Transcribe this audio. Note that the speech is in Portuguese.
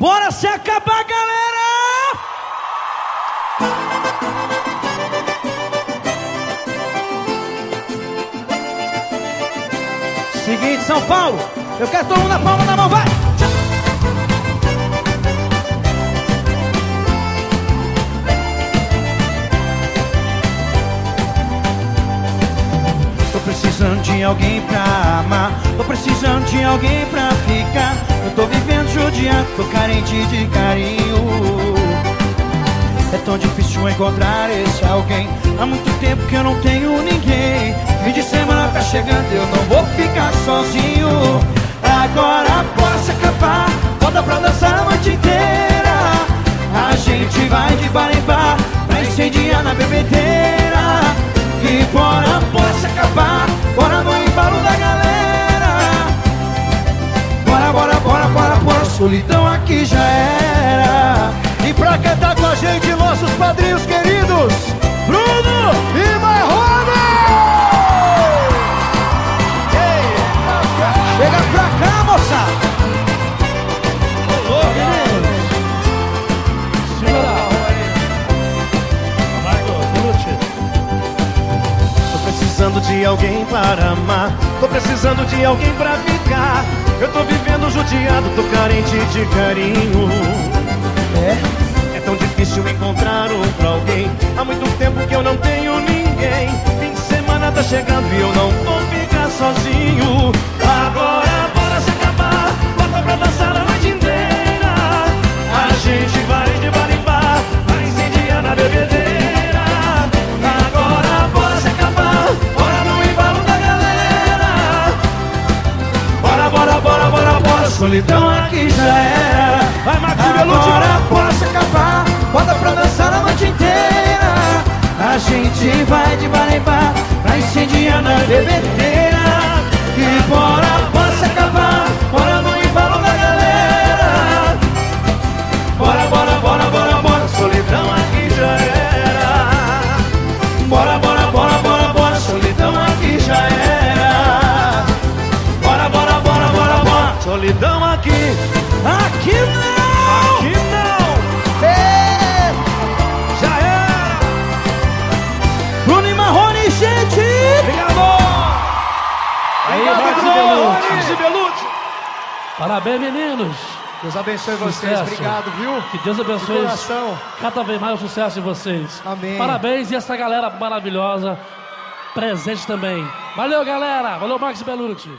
Bora se acabar, galera! Seguinte, São Paulo, eu quero todo mundo na palma da mão, vai! Tô precisando de alguém pra amar Tô precisando de alguém pra ficar Eu tô vivendo judiado, tô carente de carinho. É tão difícil encontrar esse alguém. Há muito tempo que eu não tenho ninguém. Fim de semana tá chegando, eu não vou ficar sozinho. Agora se acabar Volta pra dançar a noite inteira. A gente vai de bar em bar Pra incendiar na bebedeira. E bora, se acabar Bora no embalo da galera Solidão aqui já era. E pra cantar com a gente, nossos padrinhos precisando de alguém para amar. Tô precisando de alguém pra ficar. Eu tô vivendo judiado, tô carente de carinho. É? É tão difícil encontrar um pra alguém Bora, bora, bora, bora, bora. Solidão aqui já era. Vai, Marcos Agora se acabar Bota pra dançar a noite inteira. A gente vai de bar em bar Pra incendiar na bebedeira solidão aqui. Aqui não! Aqui não, É! já era. Bruno e Marrone, gente! Obrigado. Aí, Bruno. Belucci. Parabéns, meninos. Deus abençoe vocês, Sucesso. obrigado, viu? Que Deus abençoe cada vez mais o sucesso de vocês. Amém. Parabéns e essa galera maravilhosa presente também. Valeu, galera. Valeu, Max Belucci.